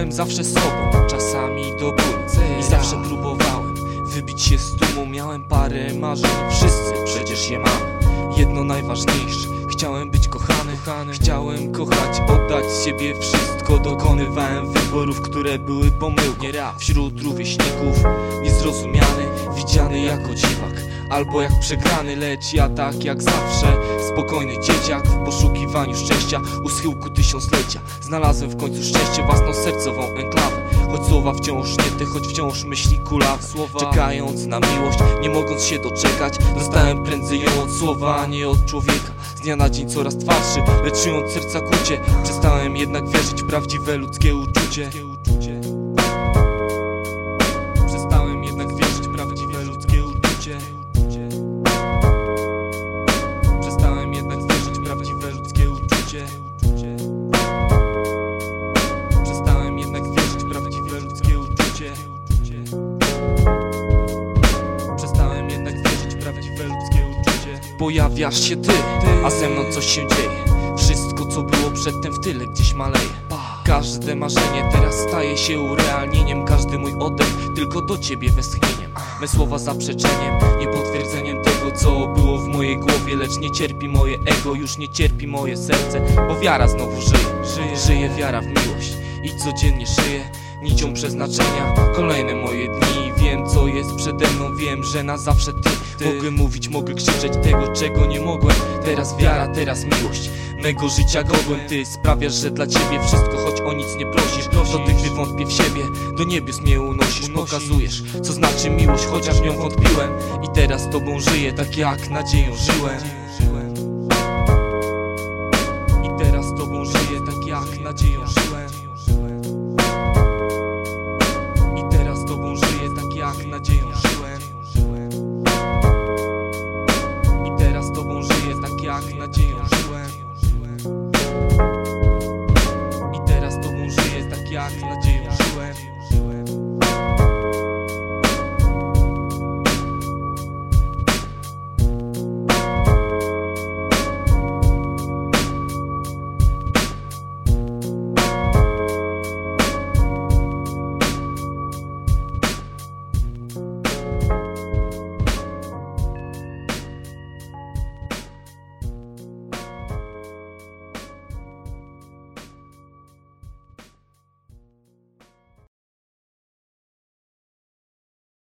Byłem zawsze sobą, czasami do bólu I zawsze próbowałem wybić się z dumą. Miałem parę marzeń, wszyscy przecież je mamy. Jedno najważniejsze, chciałem być kochany. Chciałem kochać, oddać siebie wszystko Dokonywałem. Wyborów, które były pomyłką. Wśród rówieśników, niezrozumiany Widziany jako dziwak Albo jak przegrany, lecz ja tak jak zawsze. Spokojny dzieciak w poszukiwaniu szczęścia. U schyłku tysiąclecia. Znalazłem w końcu szczęście, własną sercową enklawę. Choć słowa wciąż nie te, choć wciąż myśli kulawe Słowa. Czekając na miłość, nie mogąc się doczekać. Dostałem prędzej ją od słowa, a nie od człowieka. Z dnia na dzień coraz twardszy, lecz czując serca kucie Przestałem jednak wierzyć w prawdziwe ludzkie uczucie Pojawiasz się ty, a ze mną coś się dzieje. Wszystko co było przedtem w tyle gdzieś maleje. Każde marzenie teraz staje się urealnieniem. Każdy mój oddech tylko do ciebie westchnieniem. Me słowa zaprzeczeniem, nie potwierdzeniem tego co było w mojej głowie. Lecz nie cierpi moje ego, już nie cierpi moje serce Bo wiara znowu żyje, żyje, żyje wiara w miłość I codziennie żyję nicią przeznaczenia. Kolejne moje dni, wiem co jest przede mną. Wiem, że na zawsze ty, ty. Mogę mówić, mogę krzyczeć tego czego nie mogłem. Teraz wiara, teraz miłość. Mego życia godłem Ty sprawiasz, że dla ciebie wszystko Choć o nic nie prosisz. Do tych gdy wątpię w siebie Do niebios mnie unosisz. Pokazujesz, co znaczy miłość Chociaż w nią wątpiłem. I teraz tobą żyję Tak jak nadzieją żyłem